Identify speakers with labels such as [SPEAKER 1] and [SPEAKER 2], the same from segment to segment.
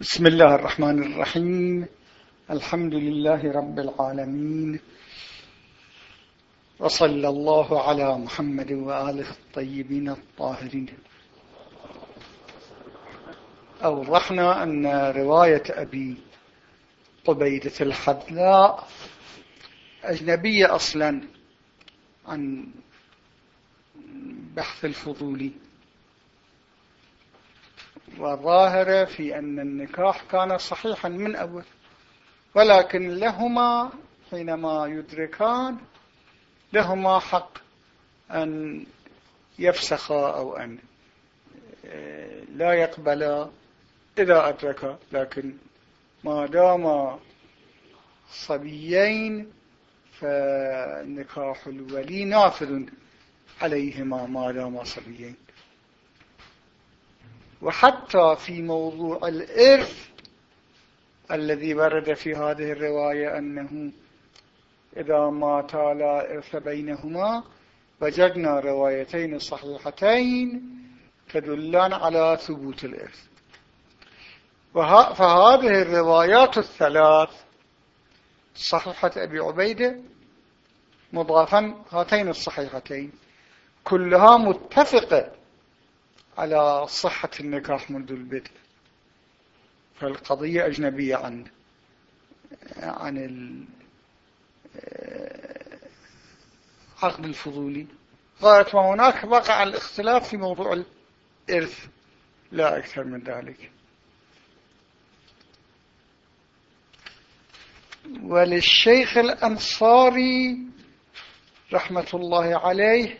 [SPEAKER 1] بسم الله الرحمن الرحيم. الحمد لله رب العالمين. وصلى الله على محمد وآله الطيبين الطاهرين. أوضحنا أن رواية أبي قبيدة الحذاء أجنبية أصلا عن بحث الفضولي وظاهرة في أن النكاح كان صحيحا من أول. ولكن لهما حينما يدركان لهما حق أن يفسخا أو أن آه، لا يقبلا إذا أدركا. لكن ما دام صبيين فنكاح الولي نافذ عليهما ما دام صبيين. وحتى في موضوع الإرث الذي ورد في هذه الرواية أنه إذا ما لا إرث بينهما وجدنا روايتين صحيحتين تدلان على ثبوت الإرث. فهذه الروايات الثلاث صحيحة أبي عبيدة مضافا هاتين الصحيحتين كلها متفقة على صحة النكاح منذ البدء فالقضية أجنبية عن عن العقد الفضولي. غاية ما هناك وقع الاختلاف في موضوع الإرث لا أكثر من ذلك. وللشيخ الأنصاري رحمة الله عليه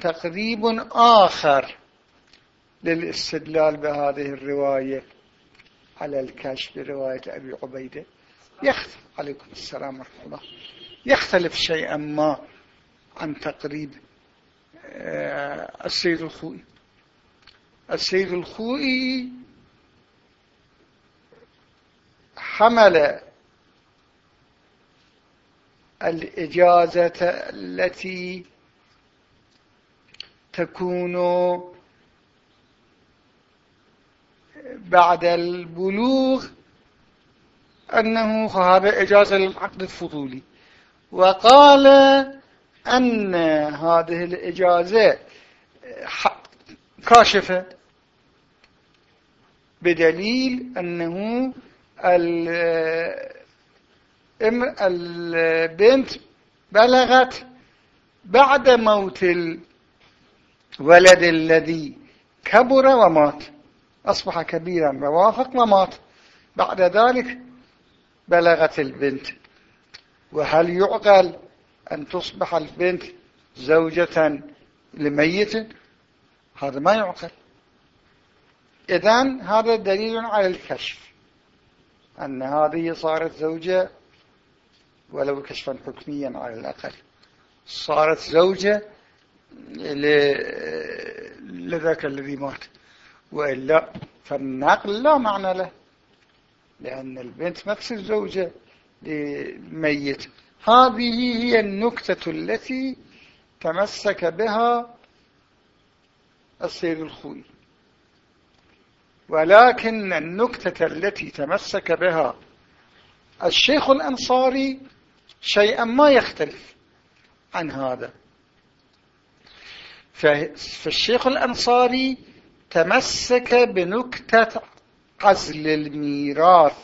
[SPEAKER 1] تقريب آخر للاستدلال بهذه الرواية على الكشف برواية أبي عبيدة. يختلف عليكم السلام ورحمة الله. يختلف شيئا ما عن تقريب آه، السيد الخوئي. السيد الخوئي حمل الإجازة التي تكون بعد البلوغ أنه هذا إجازة للعقد الفضولي. وقال أن هذه الإجازة كاشفة بدليل أنه البنت بلغت بعد موت الولد الذي كبر ومات. أصبح كبيرا ووافق ومات. بعد ذلك بلغت البنت. وهل يعقل أن تصبح البنت زوجة لميت؟ هذا ما يعقل. إذن هذا دليل على الكشف. أن هذه صارت زوجة ولو كشفا حكميا على الأقل. صارت زوجة لذاك الذي مات. وإلا فالنقل لا معنى له لأن البنت ما تصير زوجة للميت. هذه هي النكتة التي تمسك بها السيد الخوي. ولكن النكتة التي تمسك بها الشيخ الأنصاري شيئا ما يختلف عن هذا. فالشيخ الأنصاري تمسك بنكتة عزل الميراث.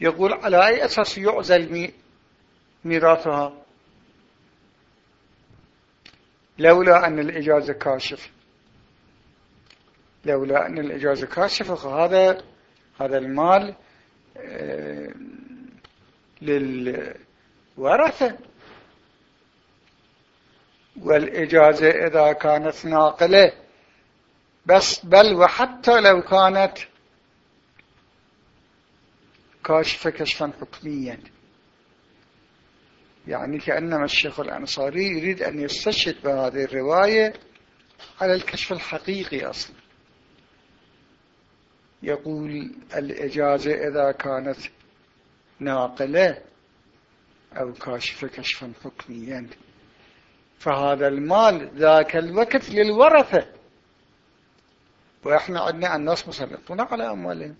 [SPEAKER 1] يقول على أي أساس يعزل ميراثها؟ لولا أن الإجازة كاشف. لولا أن الإجازة كاشفة فهذا هذا المال آه، للورثة. والإجازة إذا كانت ناقلة. بس بل وحتى لو كانت كاشفة كشفا حكميا. يعني كأنما الشيخ الأنصاري يريد أن يستشهد بهذه الرواية على الكشف الحقيقي أصلا. يقول الإجازة إذا كانت ناقلة أو كاشفة كشفا حكميا. فهذا المال ذاك الوقت للورثة. وإحنا عندنا الناس مسلطون على أموالهم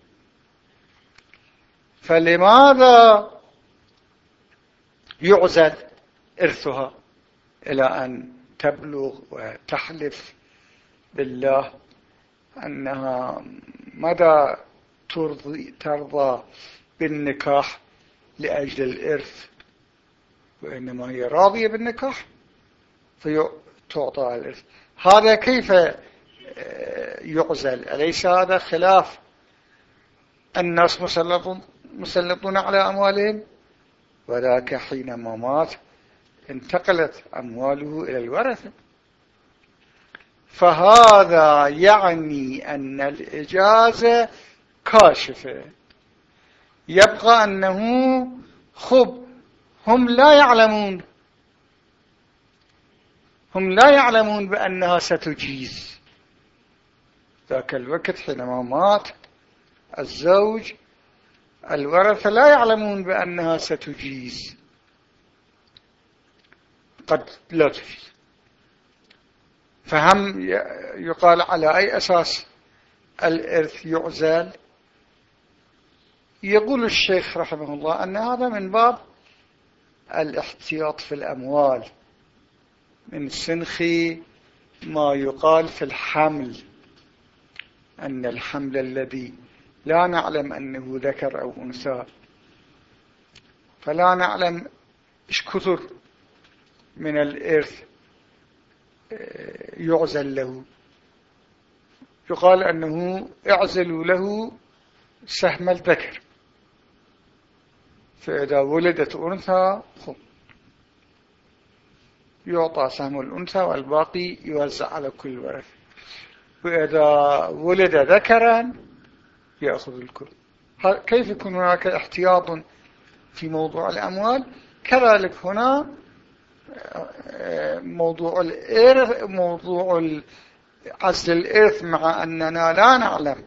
[SPEAKER 1] فلماذا يعزل إرثها إلى أن تبلغ وتحلف بالله أنها مدى ترضي ترضى بالنكاح لأجل الإرث؟ وإنما هي راضية بالنكاح. فتعطى الإرث. هذا كيف آه، يعزل؟ أليس هذا خلاف الناس مسلطون, مسلطون على أموالهم؟ وذاك حينما مات انتقلت أمواله إلى الورثة فهذا يعني أن الإجازة كاشفة يبقى أنه خب. هم لا يعلمون هم لا يعلمون بأنها ستجيز. ذاك الوقت حينما مات الزوج الورثة لا يعلمون بأنها ستجيز. قد لا تجيز. فهم يقال على أي أساس الإرث يعزل؟ يقول الشيخ رحمه الله أن هذا من باب الاحتياط في الأموال. من سنخ ما يقال في الحمل أن الحمل الذي لا نعلم أنه ذكر أو أنثى. فلا نعلم إيش كثر من الإرث آه، يعزل له. يقال أنه اعزلوا له سهم الذكر. فإذا ولدت أنثى يعطى سهم الأنثى والباقي يوزع على كل ورث وإذا ولد ذكرا يأخذ الكل. كيف يكون هناك احتياط في موضوع الأموال؟ كذلك هنا موضوع الإرث موضوع عزل الإرث مع أننا لا نعلم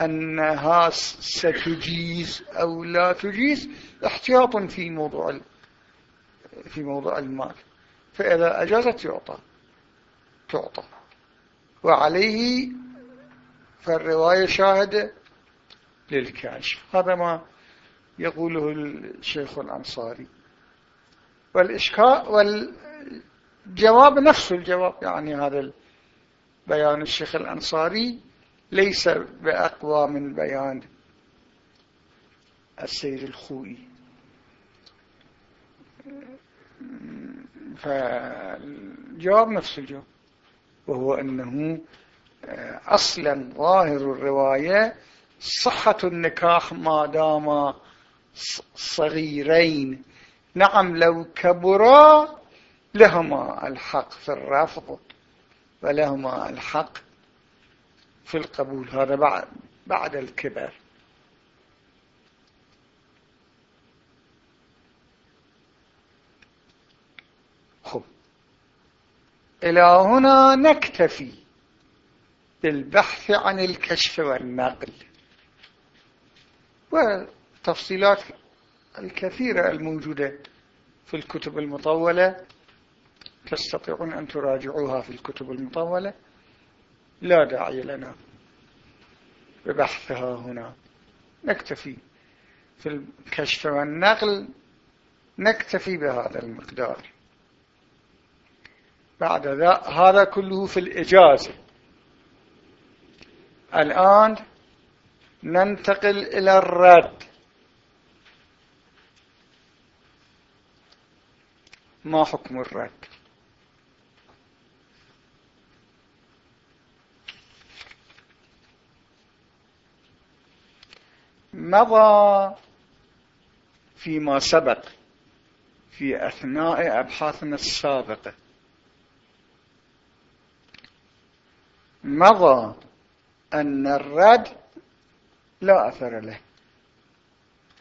[SPEAKER 1] أنها ستجيز أو لا تجيز احتياط في موضوع في موضوع المال. فإذا أجازت يعطى تعطى. وعليه فالرواية شاهدة للكاشف هذا ما يقوله الشيخ الأنصاري. والإشكاء والجواب نفس الجواب يعني هذا بيان الشيخ الأنصاري ليس بأقوى من بيان السيد الخوي. فالجواب نفس الجواب وهو أنه أصلا ظاهر الرواية صحة النكاح ما دام صغيرين نعم لو كبرا لهما الحق في الرفض ولهما الحق في القبول. هذا بعد, بعد الكبر خب إلى هنا نكتفي بالبحث عن الكشف والنقل. والتفصيلات الكثيرة الموجودة في الكتب المطولة تستطيعون أن تراجعوها في الكتب المطولة. لا داعي لنا ببحثها هنا. نكتفي في الكشف والنقل. نكتفي بهذا المقدار. بعد هذا كله في الإجازة الآن ننتقل إلى الرد. ما حكم الرد؟ مضى فيما سبق في أثناء أبحاثنا السابقة. مضى أن الرد لا أثر له.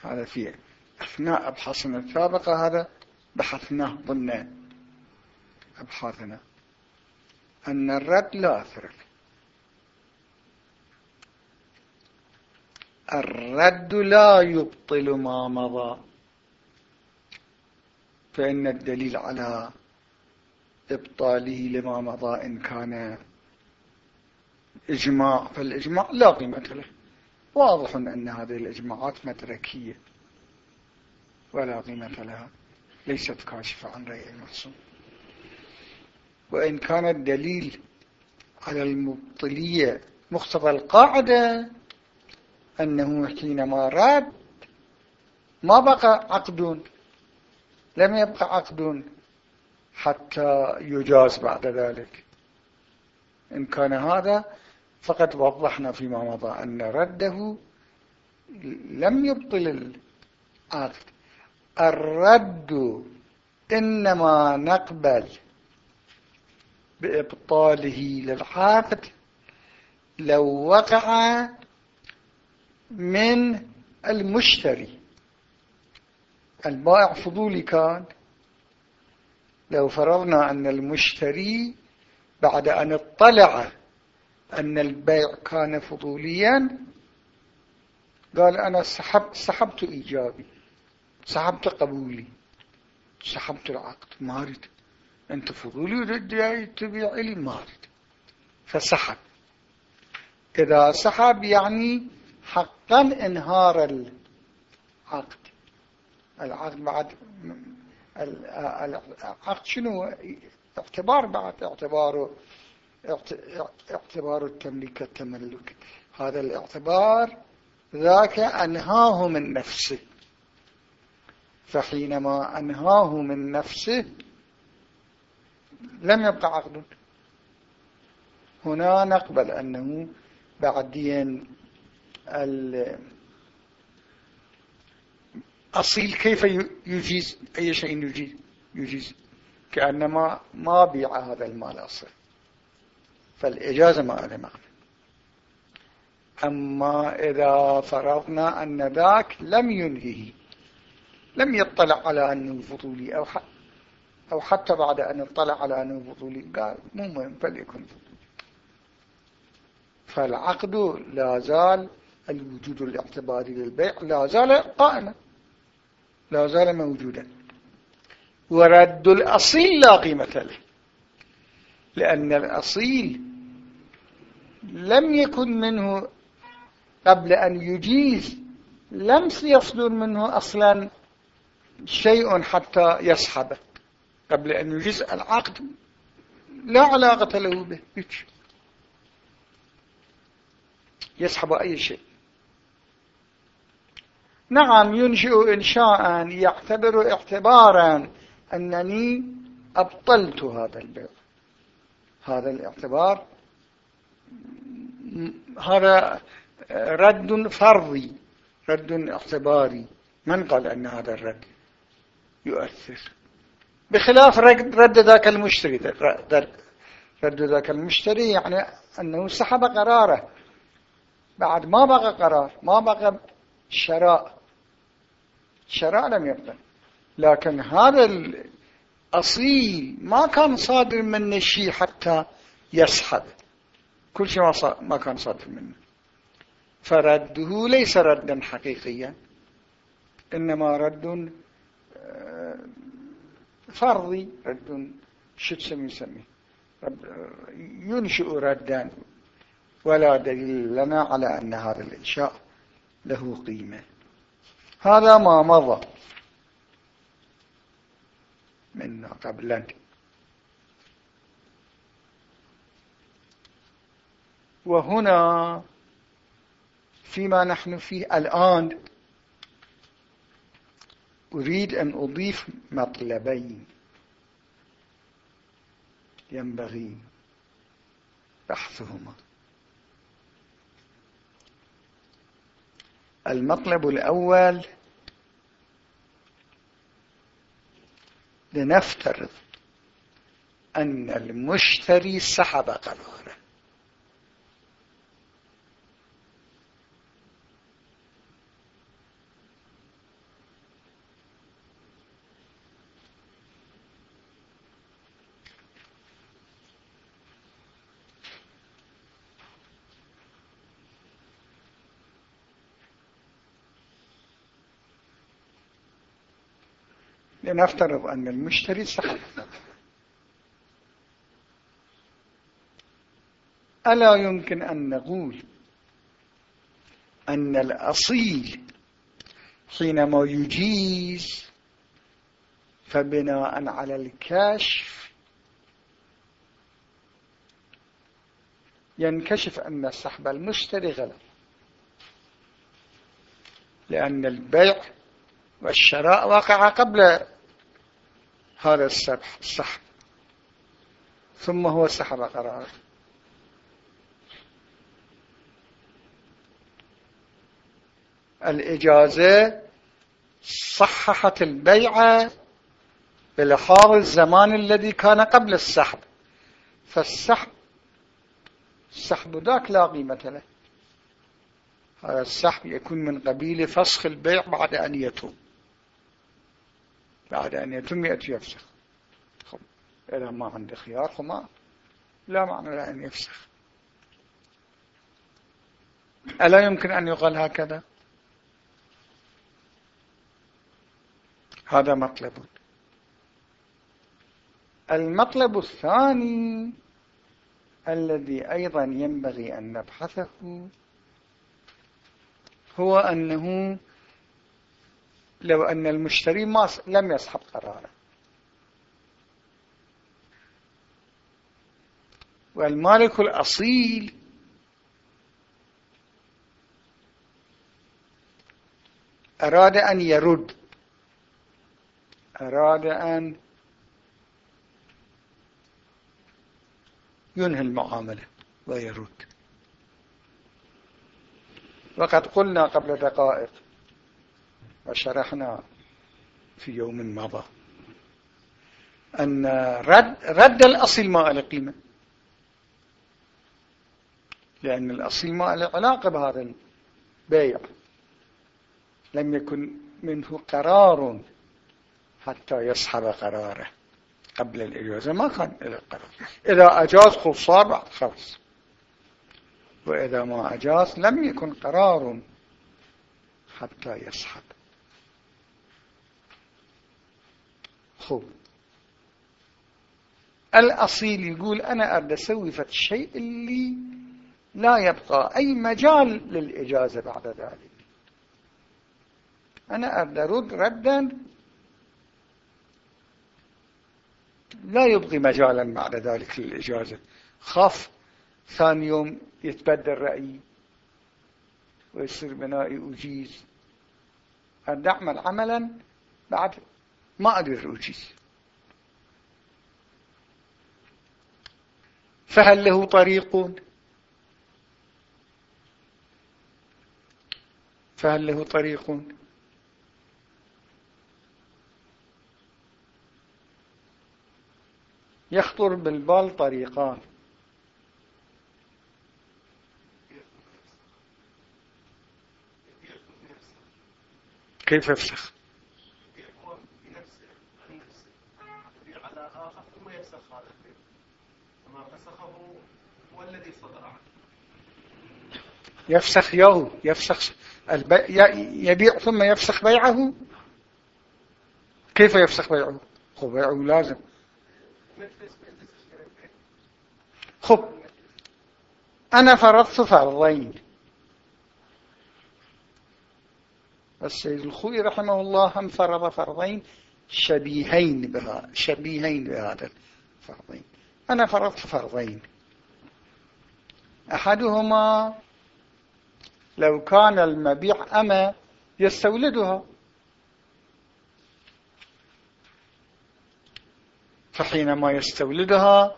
[SPEAKER 1] هذا في أثناء أبحاثنا السابقة هذا بحثناه ضمن أبحاثنا. أن الرد لا أثر له. الرد لا يبطل ما مضى. فإن الدليل على إبطاله لما مضى إن كان إجماع فالإجماع لا قيمة له. واضح أن هذه الإجماعات مدركية. ولا قيمة لها. ليست كاشفة عن رأي المرسوم وإن كان الدليل على المبطلية مقتضى القاعدة أنه حينما راد ما بقى عقد. لم يبقى عقد حتى يجاز بعد ذلك. إن كان هذا فقد وضحنا فيما مضى أن رده لم يبطل العقد الرد إنما نقبل بإبطاله للعقد لو وقع من المشتري. البائع فضولي كان. لو فرضنا أن المشتري بعد أن اطلع أن البيع كان فضوليا. قال أنا سحبت, سحبت إيجابي سحبت قبولي سحبت العقد ما أريد. أنت فضولي ودي تبيع لي ما أريد. فسحب. إذا سحب يعني حقا إنهار العقد. العقد بعد العقد شنو؟ اعتبار بعد اعتباره. اعتبار التمليك التملك هذا الاعتبار ذاك أنهاه من نفسه. فحينما أنهاه من نفسه لم يبقى عقد. هنا نقبل أنه بعدين الأصيل كيف يجيز؟ أي شيء يجيز, يجيز. كأنما ما بيع هذا المال أصلا. فالإجازة ما لها معنى أما إذا فرضنا أن ذاك لم ينهيه لم يطلع على أنه فضولي أو أو حتى بعد أن اطلع على أنه فضولي قال مو مهم فليكن فضولي فالعقد لا زال الوجود الاعتباري للبيع لا زال قائما لا زال موجودا. ورد الأصيل لا قيمة له لأن الأصيل لم يكن منه قبل أن يجيز لم يصدر منه أصلا شيء حتى يسحبه. قبل أن يجيز العقد لا علاقة له به يسحب أي شيء. نعم ينشئ إنشاء يعتبر اعتبارا أنني أبطلت هذا البيع. هذا الاعتبار هذا رد فرضي رد اعتباري. من قال أن هذا الرد؟ يؤثر. بخلاف رد ذاك المشتري. رد ذاك المشتري يعني أنه سحب قراره. بعد ما بقى قرار ما بقى شراء. شراء لم يبقى. لكن هذا الأصيل ما كان صادر منه شيء حتى يسحب. كل شيء ما كان صادر منه. فرده ليس ردا حقيقيا إنما رد آه، فرضي رد شو تسمي يسمي ينشئ ردا ولا دليل لنا على أن هذا الإنشاء له قيمة. هذا ما مضى من قبل وهنا فيما نحن فيه الآن أريد أن أضيف مطلبين ينبغي بحثهما. المطلب الأول لنفترض أن المشتري سحب قراره لنفترض أن المشتري سحب ألا يمكن أن نقول أن الأصيل حينما يجيز فبناء على الكشف ينكشف أن سحب المشتري غلط. لأن البيع والشراء وقع قبل هذا السبح السحب ثم هو سحب قرار. الإجازة صححت البيعة بلحاظ الزمان الذي كان قبل السحب. فالسحب السحب ذاك لا قيمة له. هذا السحب يكون من قبيل فسخ البيع بعد أن يتم بعد أن يتم يأتي يفسخ. إذا ما عنده خيار فما لا معنى لأن يفسخ. ألا يمكن أن يقال هكذا؟ هذا مطلب. المطلب الثاني الذي أيضا ينبغي أن نبحثه هو أنه لو أن المشتري ما لم يسحب قراره. والمالك الأصيل أراد أن يرد. أراد أن ينهي المعاملة ويرد. وقد قلنا قبل دقائق وشرحنا في يوم مضى أن رد, رد الأصل ما له قيمة. لأن الأصل ما له علاقة بهذا البيع. لم يكن منه قرار حتى يسحب قراره قبل الإجازة. ما كان له قرار. إذا أجاز خب صار بعد خلص. وإذا ما أجاز لم يكن قرار حتى يسحب. خب الأصيل يقول أنا أرد أسوي فت الشيء اللي لا يبقى أي مجال للإجازة بعد ذلك. أنا أرد أرد ردا لا يبقي مجالا بعد ذلك للإجازة. خاف ثاني يوم يتبدل رأيي ويصير بنائي أجيز. أن أعمل عملا بعد ما أقدر أجيز فهل له طريق فهل له طريق يخطر بالبال طريقان. كيف يفسخ يفسخ يهو يفسخ البي... يبيع ثم يفسخ بيعه؟ كيف يفسخ بيعه؟ هو بيعه لازم. خب أنا فرضت فرضين. السيد الخوي رحمه الله هم فرض فرضين. شبيهين بها شبيهين بهذا الفرضين. أنا فرضت فرضين. أحدهما لو كان المبيع أما يستولدها. فحينما يستولدها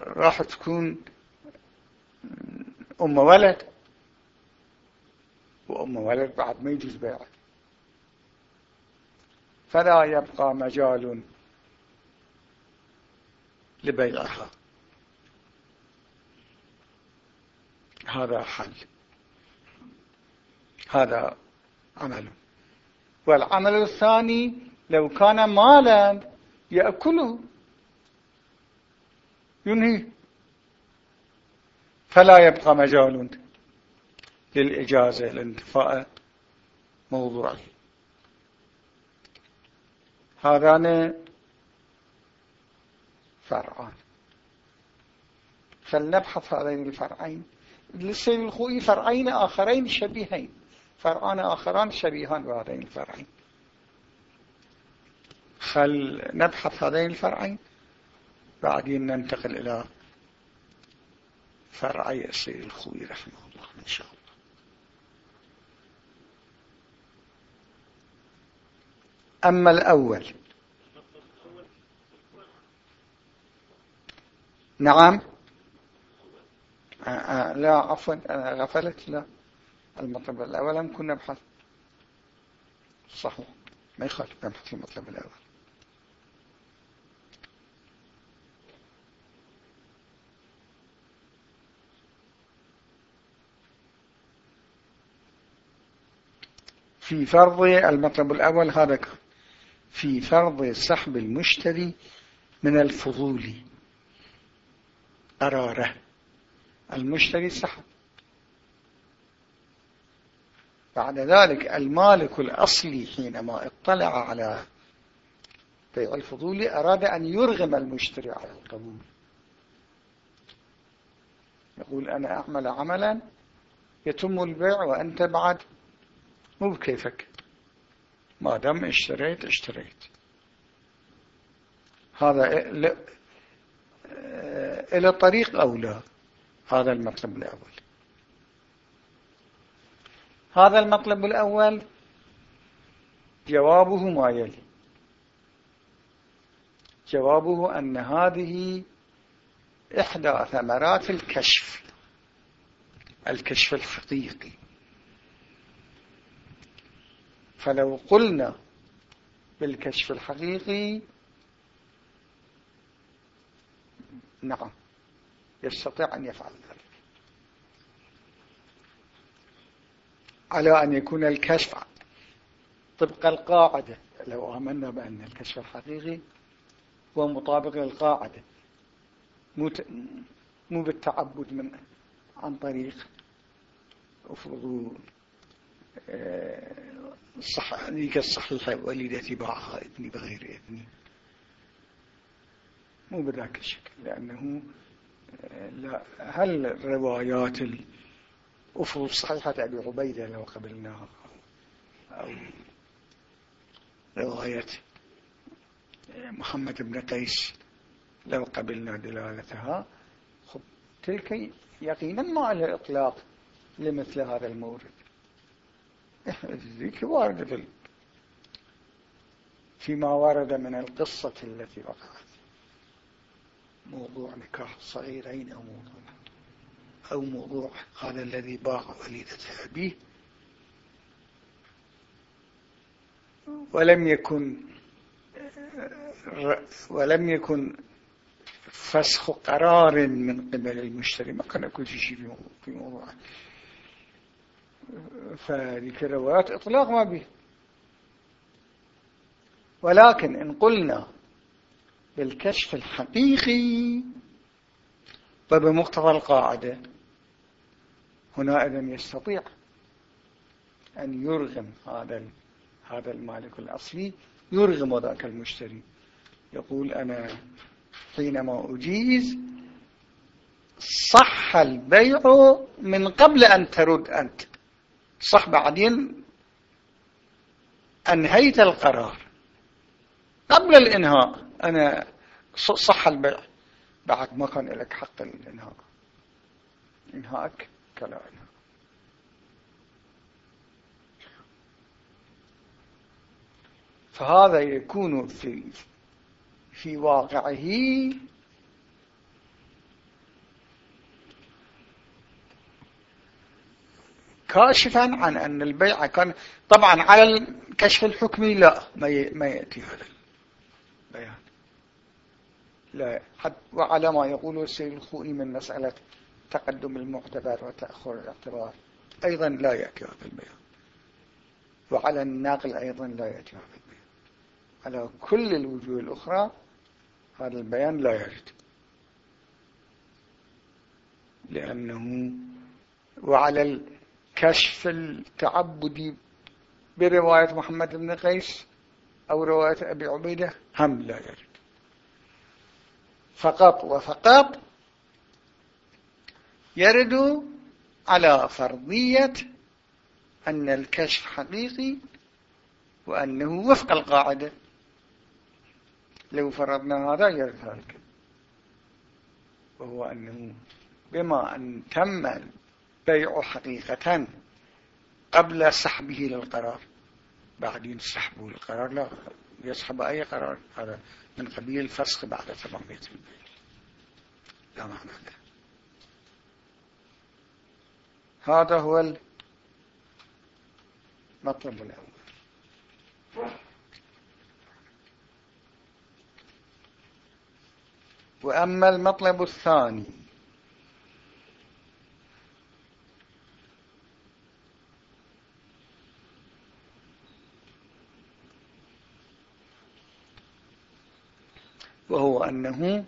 [SPEAKER 1] راح تكون أم ولد وأم ولد بعد ما يجوز بيعه فلا يبقى مجال لبيعها. هذا حل هذا عمل والعمل الثاني لو كان مالا يأكله. ينهي فلا يبقى مجال للإجازة لانتفاء موضوعي هذان فرعان فلنبحث هذين الفرعين للسيد الخوئي فرعين آخرين شبيهين فرعان آخران شبيهان بهذين الفرعين خل نبحث هذين الفرعين بعدين ننتقل إلى فرعي السيد الخوئي رحمه الله إن شاء الله أما الأول. نعم. آه، آه، لا عفوا أنا غفلت لا. المطلب الأول. هم كنا نبحث. صحيح. ما يخالف نبحث المطلب الأول. في فرض المطلب الأول هذا في فرض سحب المشتري من الفضول. قراره المشتري سحب. بعد ذلك المالك الأصلي حينما اطلع على بيع الفضول أراد أن يرغم المشتري على القبول. يقول أنا أعمل عملا يتم البيع وأنت بعد. مو بكيفك. ما دام اشتريت اشتريت. هذا إلى طريق أو لا هذا المطلب الأول. هذا المطلب الأول. جوابه ما يلي. جوابه أن هذه إحدى ثمرات الكشف. الكشف الحقيقي فلو قلنا بالكشف الحقيقي نعم يستطيع أن يفعل ذلك. على أن يكون الكشف طبق القاعدة لو آمنا بأن الكشف الحقيقي هو مطابق للقاعدة مو بالتعبد من عن طريق أفرضوا الصح ذيك الصحيحة والدتي باعها ابني بغير إذني مو بذاك الشكل لأنه لا هل روايات الأفضل صحيحة أبي عبيدة لو قبلناها أو رواية محمد بن قيس لو قبلنا دلالتها؟ خب تلك يقينا ما على إطلاق لمثل هذا المورد. ذيك واردة فيما ورد من القصة التي وقعت. موضوع نكاح الصغيرين أو موضوع أو موضوع هذا الذي باع وليدة أبيه. ولم يكن ولم يكن فسخ قرار من قبل المشتري. ما كان كل شيء في موضوع. فذيك الروايات إطلاق ما به ولكن إن قلنا بالكشف الحقيقي فبمقتضى القاعدة هنا إذن يستطيع أن يرغم هذا هذا المالك الأصلي يرغم ذاك المشتري. يقول أنا حينما أجيز صح البيع من قبل أن ترد أنت. صح بعدين أنهيت القرار. قبل الإنهاء أنا صح البيع. بعد ما كان لك حق الإنهاء. إنهاءك كلا إنهاء. فهذا يكون في في واقعه كاشفا عن أن البيع كان طبعا على الكشف الحكمي لا ما يأتي هذا البيان. لا وعلى ما يقول السيد الخوئي من مسألة تقدم المعتبر وتأخر الاعتبار أيضا لا يأتي هذا البيان. وعلى الناقل أيضا لا يأتي هذا البيان. على كل الوجوه الأخرى هذا البيان لا يرد. لأنه وعلى الكشف التعبدي برواية محمد بن قيس أو رواية أبي عبيدة هم لا يرد فقط وفقط يرد على فرضية أن الكشف حقيقي وأنه وفق القاعدة. لو فرضنا هذا يرد ذلك. وهو أنه بما أن تم البيع حقيقة قبل سحبه للقرار. بعدين سحبه للقرار لا يسحب أي قرار. هذا من قبيل الفسخ بعد تمامية البيع لا معنى له. هذا هو المطلب الأول. وأما المطلب الثاني وهو أنه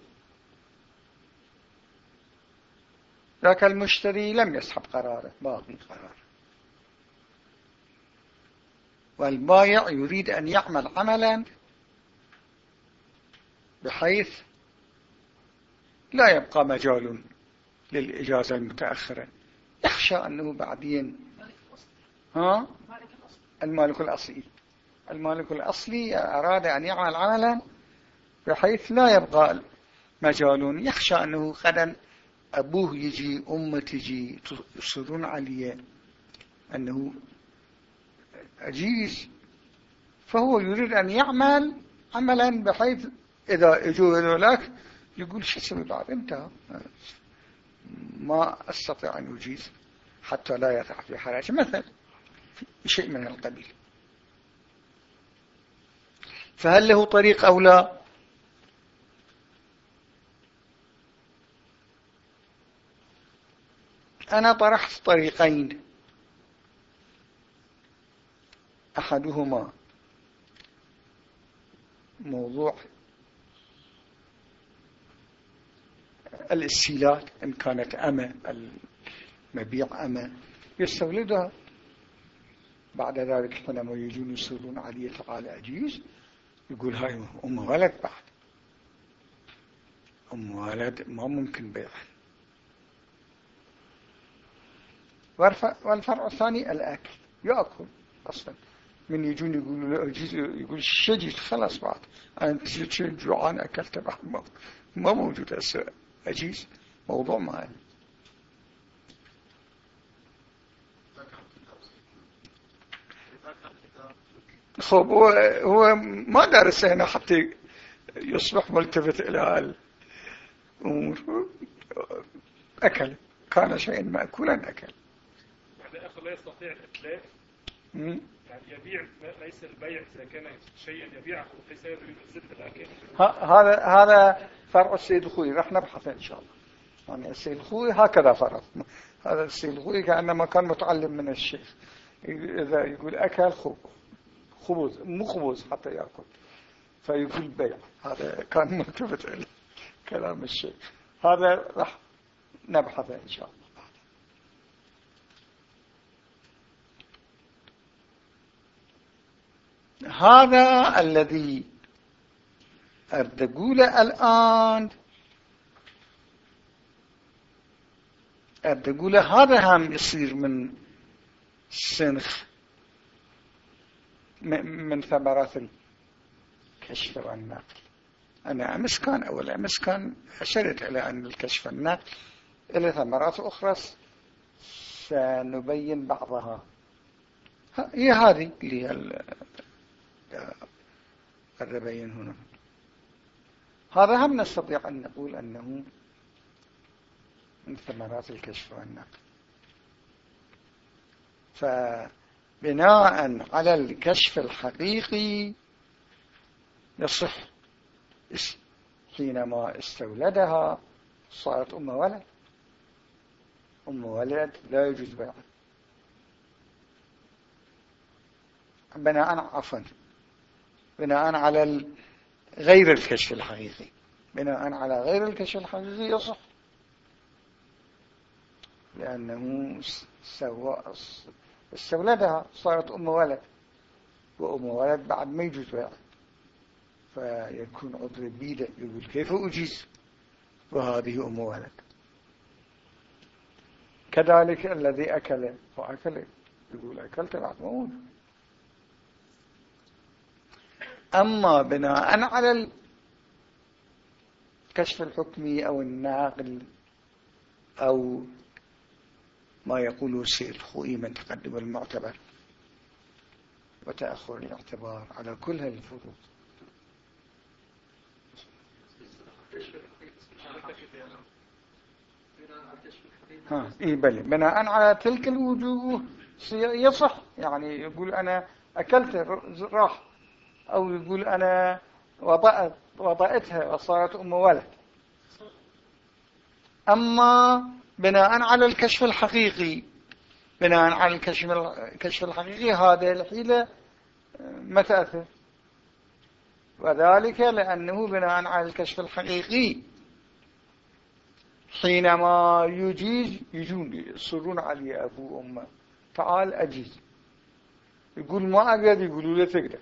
[SPEAKER 1] ذاك المشتري لم يسحب قراره باقي قرار والبايع يريد أن يعمل عملا بحيث لا يبقى مجال للإجازة المتأخرة. يخشى أنه بعدين ها؟ المالك الأصلي. المالك الأصلي أراد أن يعمل عملا بحيث لا يبقى مجال يخشى أنه غدا أبوه يجي أمة تجي يصرون عليه أنه أجيز فهو يريد أن يعمل عملا بحيث إذا اجوا لك يقول شو بعد؟ انتهى. ما أستطيع أن أجيز حتى لا يقع في حراج مثل شيء من القبيل. فهل له طريق أو لا؟ أنا طرحت طريقين. أحدهما موضوع الاستيلات إن كانت أمة المبيع أمة. يستولدها. بعد ذلك حينما يجون يصيرون عليه تعالى أجيز. يقول هاي أم ولد بعد. أم ولد ما ممكن بيعها. والفرع الثاني الأكل. يأكل أصلا. من يجون يقولوا له يقول شجي خلاص بعد. أنت جوعان أكلت بعد ما موجود. أجيز موضوع معي خب هو, هو ما درس هنا حتى يصبح ملتفت إلى الأمور. أكل. كان شيئا مأكولا أكل.
[SPEAKER 2] لا يستطيع الإتلاف يعني يبيع ليس البيع إذا كان شيئا يبيعه ليس زبد الأكل.
[SPEAKER 1] هذا هذا فرع السيد الخوي رح نبحث إن شاء الله. يعني السيد الخوي هكذا فرض هذا السيد الخوي كأنما كان متعلم من الشيخ. إذا يقول أكل خبز. مو خبز حتى يأكل. فيقول بيع. هذا كان ملتفت كلام الشيخ. هذا راح نبحث إن شاء الله. هذا الذي أردقوله الآن أردقوله هذا هم يصير من سنخ من ثمرات الكشف والنقل. أنا أمس كان أول أمس كان أشرت إلى أن الكشف والنقل إلى ثمرات أخرى سنبين بعضها. هي هذه اللي هي قد هنا. هذا هم نستطيع أن نقول أنه من ثمرات الكشف والنقل. فبناء على الكشف الحقيقي يصح حينما استولدها صارت أم ولد. أم ولد لا يجوز بيعها. بناء عفوا. بناء على غير الكشف الحقيقي. بناء على غير الكشف الحقيقي يصح. لأنه سوى استولدها صارت أم ولد. وأم ولد بعد ما يجوز بيع فيكون عذر بيدة يقول كيف أجيز؟ وهذه أم ولد. كذلك الذي أكل وأكل يقول أكلت بعد موت أما بناء على الكشف الحكمي أو الناقل أو ما يقوله السيد الخوئي من تقدم المعتبر وتأخر الاعتبار على كل هذه الفروض ها إيه بلي بناء على تلك الوجوه يصح يعني يقول أنا أكلت راح أو يقول أنا وضأت وضأتها وصارت أم ولد. أما بناء على الكشف الحقيقي بناء على الكشف الكشف الحقيقي هذه الحيلة ما تأثر وذلك لأنه بناء على الكشف الحقيقي حينما يجيز يجون يصرون علي أبو أمة تعال أجيز. يقول ما أقدر يقولوا له تقدر.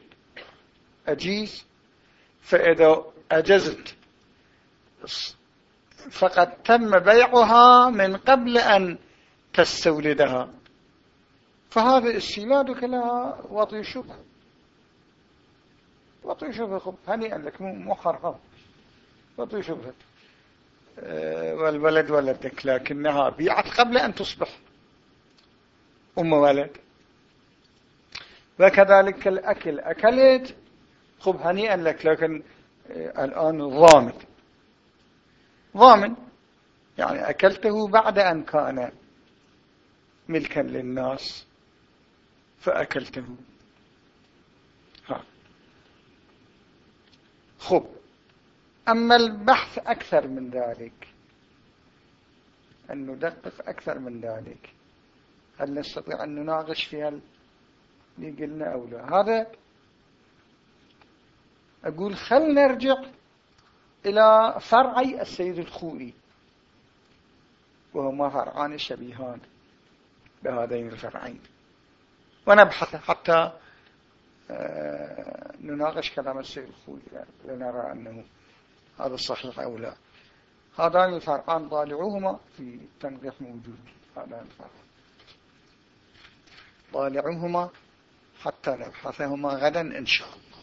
[SPEAKER 1] أجيز فإذا أجزت. فقد تم بيعها من قبل أن تستولدها. فهذا استيلادك لها. وطي شبه وطي شبه هنيئا لك. مو حرام وطي شبه والولد ولدك. لكنها بيعت قبل أن تصبح أم ولد. وكذلك الأكل. أكلت خب هنيئا لك لكن أه الآن ضامن. ضامن. يعني أكلته بعد أن كان ملكا للناس فأكلته. ها. خب. أما البحث أكثر من ذلك أن ندقق أكثر من ذلك هل نستطيع أن نناقش فيها اللي قلنا أو لا؟ هذا أقول خل نرجع إلى فرعي السيد الخوئي وهما فرعان شبيهان بهذين الفرعين. ونبحث حتى آه، نناقش كلام السيد الخوئي لنرى أنه هذا الصحيح أو لا. هذان الفرعان طالعوهما في تنقيح موجود. هذان الفرعان طالعوهما حتى نبحثهما غدا إن شاء الله.